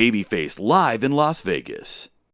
Babyface live in Las Vegas.